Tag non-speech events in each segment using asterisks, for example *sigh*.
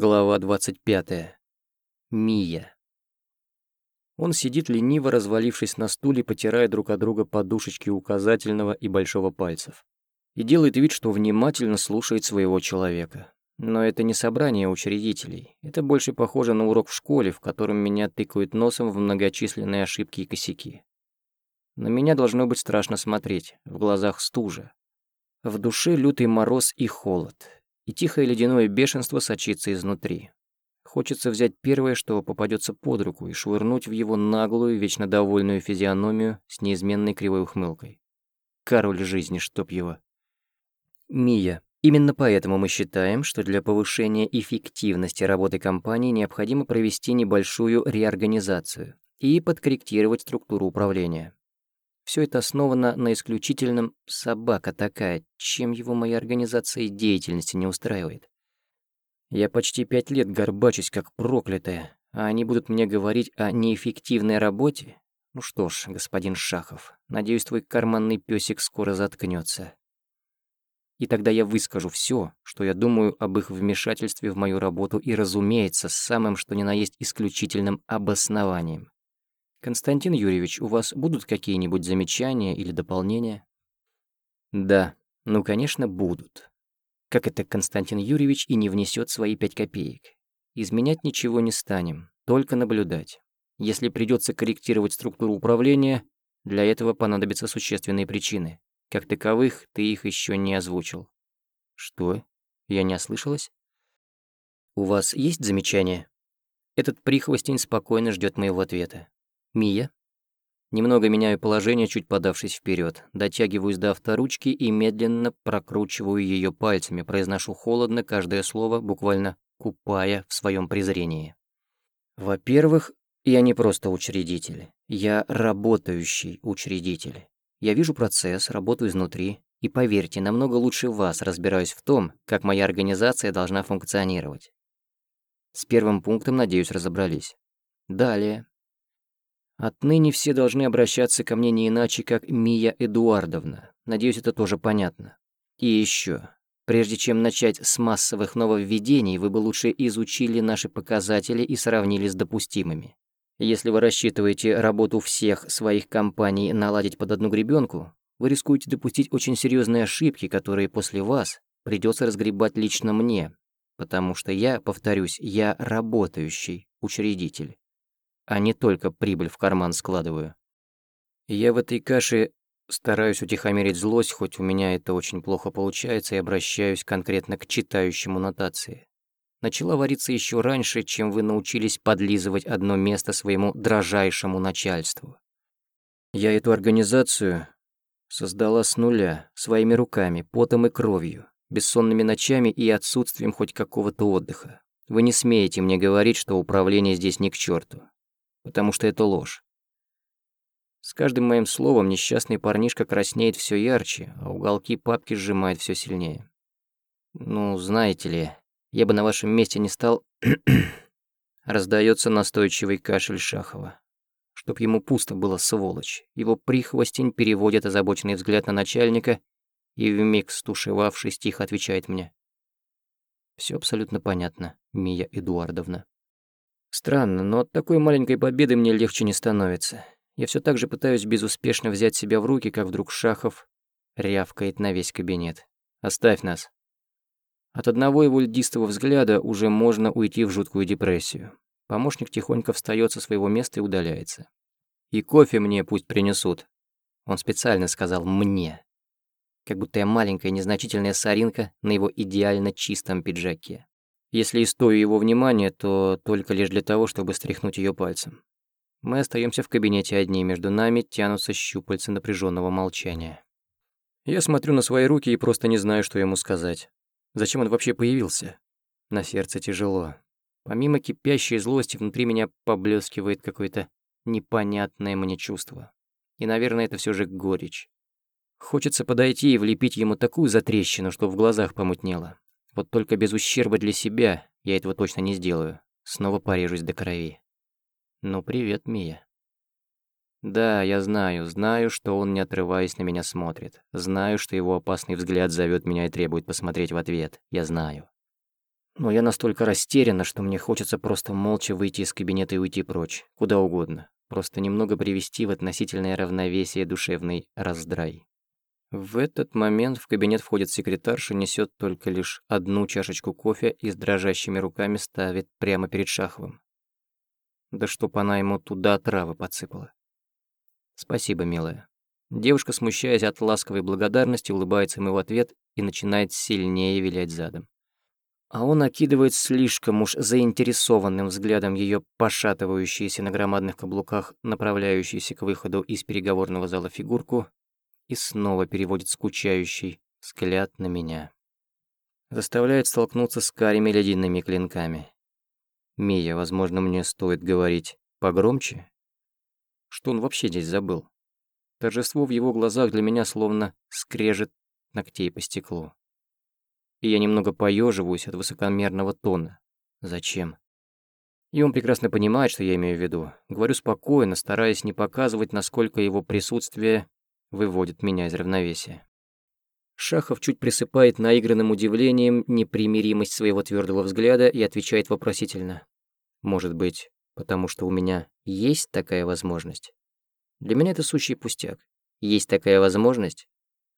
Глава 25. Мия. Он сидит лениво, развалившись на стуле, потирая друг от друга подушечки указательного и большого пальцев. И делает вид, что внимательно слушает своего человека. Но это не собрание учредителей. Это больше похоже на урок в школе, в котором меня тыкают носом в многочисленные ошибки и косяки. На меня должно быть страшно смотреть, в глазах стужа. В душе лютый мороз и холод, и тихое ледяное бешенство сочится изнутри. Хочется взять первое, что попадется под руку, и швырнуть в его наглую, вечно довольную физиономию с неизменной кривой ухмылкой. Король жизни, чтоб его. Мия. Именно поэтому мы считаем, что для повышения эффективности работы компании необходимо провести небольшую реорганизацию и подкорректировать структуру управления. Все это основано на исключительном «собака такая», чем его моя организация и деятельности не устраивает. Я почти пять лет горбачусь как проклятая, а они будут мне говорить о неэффективной работе? Ну что ж, господин Шахов, надеюсь, твой карманный песик скоро заткнется. И тогда я выскажу все, что я думаю об их вмешательстве в мою работу и, разумеется, с самым что ни на есть исключительным обоснованием. Константин Юрьевич, у вас будут какие-нибудь замечания или дополнения? Да, ну, конечно, будут. Как это Константин Юрьевич и не внесет свои пять копеек? Изменять ничего не станем, только наблюдать. Если придется корректировать структуру управления, для этого понадобятся существенные причины. Как таковых, ты их еще не озвучил. Что? Я не ослышалась? У вас есть замечания? Этот прихвостень спокойно ждет моего ответа. Мия. Немного меняю положение, чуть подавшись вперед, дотягиваюсь до авторучки и медленно прокручиваю ее пальцами, произношу холодно каждое слово, буквально купая в своем презрении. Во-первых, я не просто учредитель, я работающий учредитель. Я вижу процесс, работаю изнутри, и поверьте, намного лучше вас разбираюсь в том, как моя организация должна функционировать. С первым пунктом, надеюсь, разобрались. Далее, Отныне все должны обращаться ко мне не иначе, как Мия Эдуардовна. Надеюсь, это тоже понятно. И еще, прежде чем начать с массовых нововведений, вы бы лучше изучили наши показатели и сравнили с допустимыми. Если вы рассчитываете работу всех своих компаний наладить под одну гребенку, вы рискуете допустить очень серьезные ошибки, которые после вас придется разгребать лично мне, потому что я, повторюсь, я работающий учредитель а не только прибыль в карман складываю. Я в этой каше стараюсь утихомирить злость, хоть у меня это очень плохо получается, и обращаюсь конкретно к читающему нотации. Начала вариться еще раньше, чем вы научились подлизывать одно место своему дрожайшему начальству. Я эту организацию создала с нуля, своими руками, потом и кровью, бессонными ночами и отсутствием хоть какого-то отдыха. Вы не смеете мне говорить, что управление здесь ни к черту потому что это ложь. С каждым моим словом несчастный парнишка краснеет все ярче, а уголки папки сжимает все сильнее. Ну, знаете ли, я бы на вашем месте не стал... *clears throat* Раздается настойчивый кашель Шахова. Чтоб ему пусто было, сволочь. Его прихвостень переводит озабоченный взгляд на начальника и вмиг стушевавшись тихо отвечает мне. Все абсолютно понятно, Мия Эдуардовна. Странно, но от такой маленькой победы мне легче не становится. Я все так же пытаюсь безуспешно взять себя в руки, как вдруг Шахов рявкает на весь кабинет. «Оставь нас». От одного его льдистого взгляда уже можно уйти в жуткую депрессию. Помощник тихонько встает со своего места и удаляется. «И кофе мне пусть принесут». Он специально сказал «мне». Как будто я маленькая незначительная соринка на его идеально чистом пиджаке. Если и стою его внимания, то только лишь для того, чтобы стряхнуть ее пальцем. Мы остаемся в кабинете одни, между нами тянутся щупальца напряженного молчания. Я смотрю на свои руки и просто не знаю, что ему сказать. Зачем он вообще появился? На сердце тяжело. Помимо кипящей злости, внутри меня поблескивает какое-то непонятное мне чувство. И, наверное, это все же горечь. Хочется подойти и влепить ему такую затрещину, что в глазах помутнело. Вот только без ущерба для себя я этого точно не сделаю. Снова порежусь до крови. Ну, привет, Мия. Да, я знаю, знаю, что он, не отрываясь, на меня смотрит. Знаю, что его опасный взгляд зовет меня и требует посмотреть в ответ. Я знаю. Но я настолько растеряна, что мне хочется просто молча выйти из кабинета и уйти прочь, куда угодно. Просто немного привести в относительное равновесие душевный раздрай. В этот момент в кабинет входит секретарша, несет только лишь одну чашечку кофе и с дрожащими руками ставит прямо перед Шаховым. Да чтоб она ему туда травы подсыпала. Спасибо, милая. Девушка, смущаясь от ласковой благодарности, улыбается ему в ответ и начинает сильнее вилять задом. А он окидывает слишком уж заинтересованным взглядом ее пошатывающиеся на громадных каблуках, направляющиеся к выходу из переговорного зала фигурку, и снова переводит скучающий взгляд на меня. Заставляет столкнуться с карими ледяными клинками. «Мия, возможно, мне стоит говорить погромче?» Что он вообще здесь забыл? Торжество в его глазах для меня словно скрежет ногтей по стеклу. И я немного поеживаюсь от высокомерного тона. Зачем? И он прекрасно понимает, что я имею в виду. Говорю спокойно, стараясь не показывать, насколько его присутствие выводит меня из равновесия. Шахов чуть присыпает наигранным удивлением непримиримость своего твердого взгляда и отвечает вопросительно. Может быть, потому что у меня есть такая возможность? Для меня это сущий пустяк. Есть такая возможность,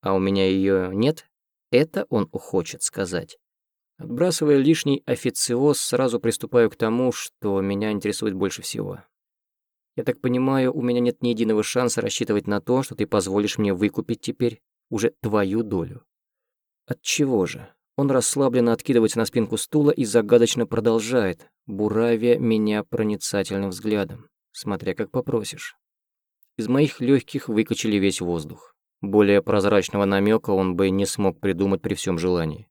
а у меня ее нет? Это он хочет сказать. Отбрасывая лишний официоз, сразу приступаю к тому, что меня интересует больше всего. Я так понимаю, у меня нет ни единого шанса рассчитывать на то, что ты позволишь мне выкупить теперь уже твою долю. От чего же? Он расслабленно откидывается на спинку стула и загадочно продолжает, буравя меня проницательным взглядом, смотря как попросишь. Из моих легких выкачали весь воздух. Более прозрачного намека он бы не смог придумать при всем желании.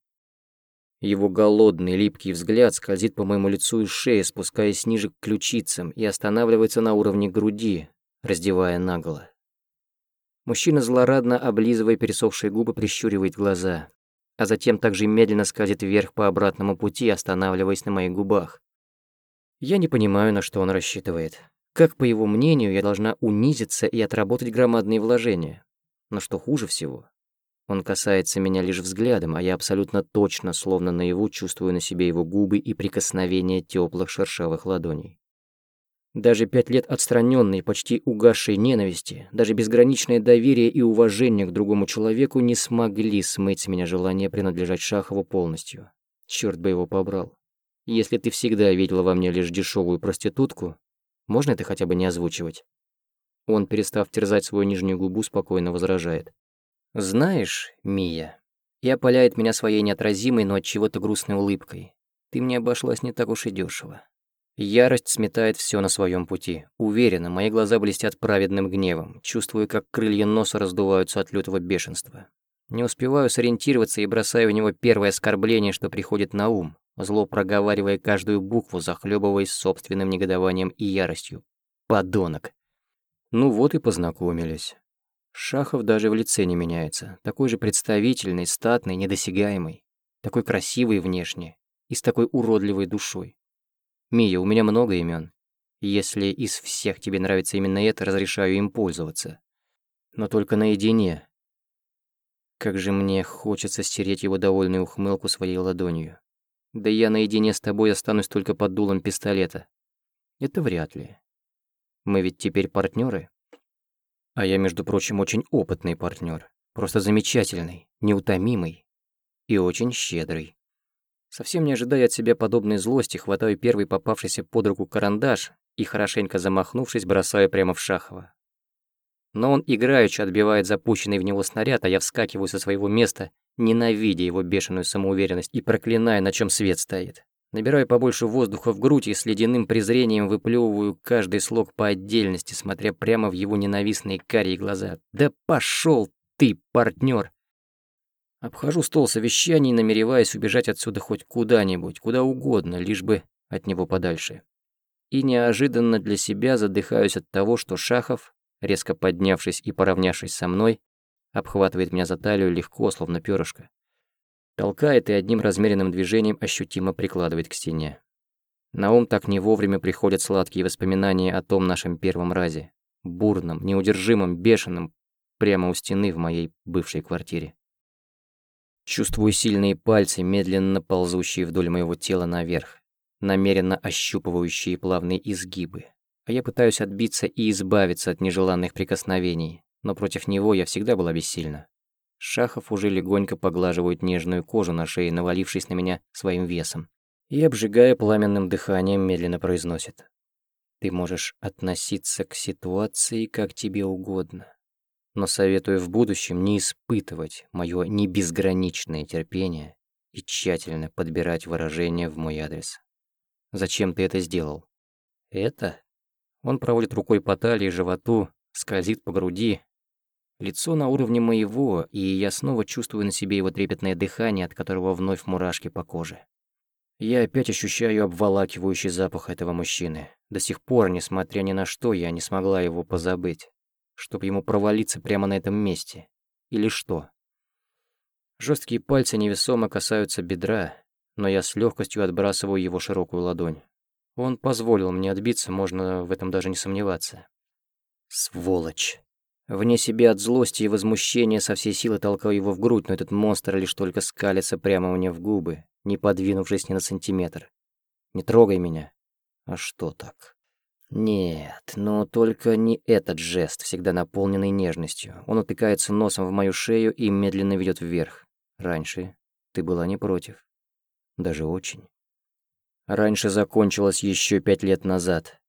Его голодный, липкий взгляд скользит по моему лицу и шее, спускаясь ниже к ключицам и останавливается на уровне груди, раздевая наголо. Мужчина злорадно, облизывая пересохшие губы, прищуривает глаза, а затем также медленно скользит вверх по обратному пути, останавливаясь на моих губах. Я не понимаю, на что он рассчитывает. Как, по его мнению, я должна унизиться и отработать громадные вложения. Но что хуже всего, он касается меня лишь взглядом, а я абсолютно точно, словно наяву, чувствую на себе его губы и прикосновение теплых шершавых ладоней. Даже пять лет отстраненной, почти угасшей ненависти, даже безграничное доверие и уважение к другому человеку не смогли смыть с меня желание принадлежать Шахову полностью. Черт бы его побрал. Если ты всегда видела во мне лишь дешевую проститутку, можно это хотя бы не озвучивать? Он, перестав терзать свою нижнюю губу, спокойно возражает. «Знаешь, Мия...» И опаляет меня своей неотразимой, но от чего-то грустной улыбкой. «Ты мне обошлась не так уж и дешево. Ярость сметает все на своем пути. Уверена, мои глаза блестят праведным гневом. Чувствую, как крылья носа раздуваются от лютого бешенства. Не успеваю сориентироваться и бросаю в него первое оскорбление, что приходит на ум, зло проговаривая каждую букву, захлебываясь собственным негодованием и яростью. Подонок. Ну вот и познакомились. Шахов даже в лице не меняется. Такой же представительный, статный, недосягаемый. Такой красивый внешне и с такой уродливой душой. Мия, у меня много имен. Если из всех тебе нравится именно это, разрешаю им пользоваться. Но только наедине. Как же мне хочется стереть его довольную ухмылку своей ладонью. Да я наедине с тобой останусь только под дулом пистолета. Это вряд ли. Мы ведь теперь партнеры. А я, между прочим, очень опытный партнер, Просто замечательный, неутомимый и очень щедрый. Совсем не ожидая от себя подобной злости, хватаю первый попавшийся под руку карандаш и, хорошенько замахнувшись, бросаю прямо в Шахова. Но он играючи отбивает запущенный в него снаряд, а я вскакиваю со своего места, ненавидя его бешеную самоуверенность и проклиная, на чем свет стоит. Набираю побольше воздуха в грудь и с ледяным презрением выплевываю каждый слог по отдельности, смотря прямо в его ненавистные карие глаза. «Да пошел ты, партнер! Обхожу стол совещаний, намереваясь убежать отсюда хоть куда-нибудь, куда угодно, лишь бы от него подальше. И неожиданно для себя задыхаюсь от того, что Шахов, резко поднявшись и поравнявшись со мной, обхватывает меня за талию легко, словно перышко. Толкает и одним размеренным движением ощутимо прикладывает к стене. На ум так не вовремя приходят сладкие воспоминания о том нашем первом разе. Бурном, неудержимом, бешеном, прямо у стены в моей бывшей квартире. Чувствую сильные пальцы, медленно ползущие вдоль моего тела наверх, намеренно ощупывающие плавные изгибы. А я пытаюсь отбиться и избавиться от нежеланных прикосновений, но против него я всегда была бессильна. Шахов уже легонько поглаживает нежную кожу на шее, навалившись на меня своим весом. И, обжигая пламенным дыханием, медленно произносит. «Ты можешь относиться к ситуации как тебе угодно, но советую в будущем не испытывать мое небезграничное терпение и тщательно подбирать выражения в мой адрес. Зачем ты это сделал? Это? Он проводит рукой по талии, животу, скользит по груди. Лицо на уровне моего, и я снова чувствую на себе его трепетное дыхание, от которого вновь мурашки по коже. Я опять ощущаю обволакивающий запах этого мужчины. До сих пор, несмотря ни на что, я не смогла его позабыть. Чтоб ему провалиться прямо на этом месте. Или что? Жесткие пальцы невесомо касаются бедра, но я с легкостью отбрасываю его широкую ладонь. Он позволил мне отбиться, можно в этом даже не сомневаться. Сволочь. Вне себя от злости и возмущения со всей силы толкаю его в грудь, но этот монстр лишь только скалится прямо мне в губы, не подвинувшись ни на сантиметр. Не трогай меня. А что так? Нет, но только не этот жест, всегда наполненный нежностью. Он утыкается носом в мою шею и медленно ведет вверх. Раньше ты была не против. Даже очень. Раньше закончилось еще пять лет назад.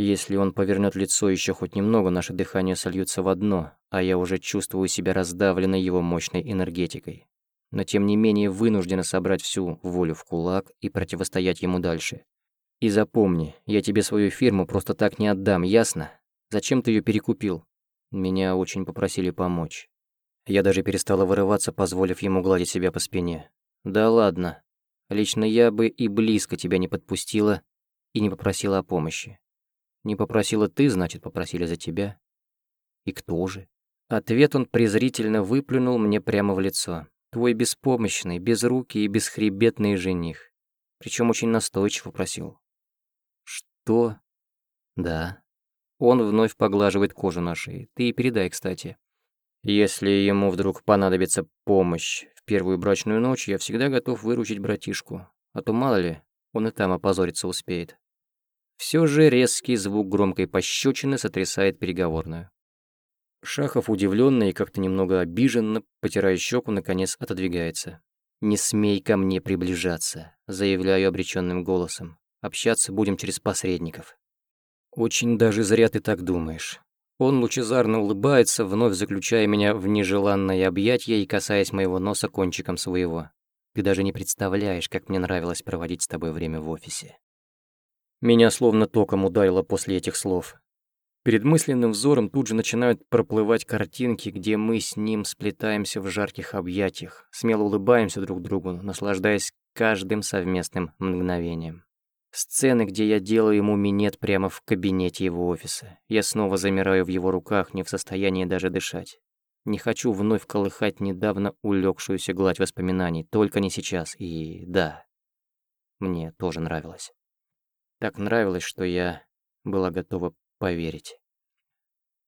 Если он повернет лицо еще хоть немного, наше дыхание сольются в одно, а я уже чувствую себя раздавленной его мощной энергетикой. Но тем не менее вынуждена собрать всю волю в кулак и противостоять ему дальше. И запомни, я тебе свою фирму просто так не отдам, ясно? Зачем ты ее перекупил? Меня очень попросили помочь. Я даже перестала вырываться, позволив ему гладить себя по спине. Да ладно, Лично я бы и близко тебя не подпустила и не попросила о помощи. Не попросила ты, значит, попросили за тебя. И кто же? Ответ он презрительно выплюнул мне прямо в лицо. Твой беспомощный, безрукий и бесхребетный жених. Причем очень настойчиво просил. Что? Да. Он вновь поглаживает кожу на шее. Ты и передай, кстати. Если ему вдруг понадобится помощь первую брачную ночь я всегда готов выручить братишку, а то мало ли, он и там опозориться успеет. Все же резкий звук громкой пощечины сотрясает переговорную. Шахов, удивленно и как-то немного обиженно, потирая щеку, наконец отодвигается. «Не смей ко мне приближаться», — заявляю обреченным голосом. «Общаться будем через посредников». «Очень даже зря ты так думаешь. Он лучезарно улыбается, вновь заключая меня в нежеланное объятие и касаясь моего носа кончиком своего. Ты даже не представляешь, как мне нравилось проводить с тобой время в офисе. Меня словно током ударило после этих слов. Перед мысленным взором тут же начинают проплывать картинки, где мы с ним сплетаемся в жарких объятиях, смело улыбаемся друг другу, наслаждаясь каждым совместным мгновением. Сцены, где я делаю ему минет прямо в кабинете его офиса. Я снова замираю в его руках, не в состоянии даже дышать. Не хочу вновь колыхать недавно улегшуюся гладь воспоминаний, только не сейчас. И да, мне тоже нравилось. Так нравилось, что я была готова поверить.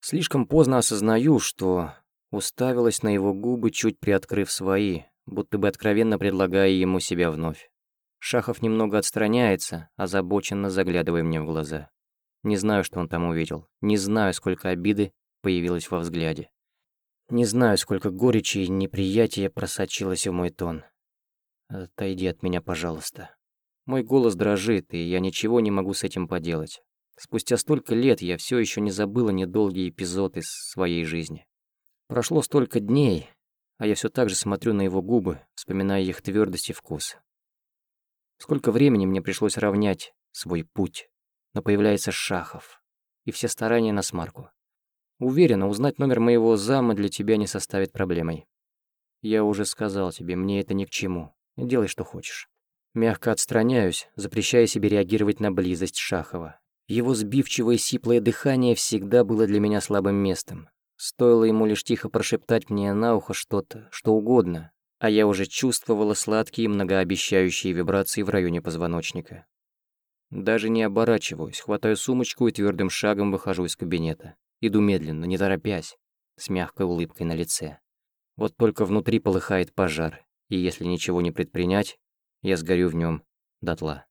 Слишком поздно осознаю, что уставилась на его губы, чуть приоткрыв свои, будто бы откровенно предлагая ему себя вновь. Шахов немного отстраняется, озабоченно заглядывая мне в глаза. Не знаю, что он там увидел. Не знаю, сколько обиды появилось во взгляде. Не знаю, сколько горечи и неприятия просочилось в мой тон. Отойди от меня, пожалуйста. Мой голос дрожит, и я ничего не могу с этим поделать. Спустя столько лет я все еще не забыла недолгий эпизод из своей жизни. Прошло столько дней, а я все так же смотрю на его губы, вспоминая их твердость и вкус. Сколько времени мне пришлось равнять свой путь, но появляется Шахов, и все старания на смарку. Уверена, узнать номер моего зама для тебя не составит проблемой. Я уже сказал тебе, мне это ни к чему. Делай, что хочешь. Мягко отстраняюсь, запрещая себе реагировать на близость Шахова. Его сбивчивое сиплое дыхание всегда было для меня слабым местом. Стоило ему лишь тихо прошептать мне на ухо что-то, что угодно, а я уже чувствовала сладкие многообещающие вибрации в районе позвоночника. Даже не оборачиваюсь, хватаю сумочку и твердым шагом выхожу из кабинета. Иду медленно, не торопясь, с мягкой улыбкой на лице. Вот только внутри полыхает пожар, и если ничего не предпринять, я сгорю в нем дотла.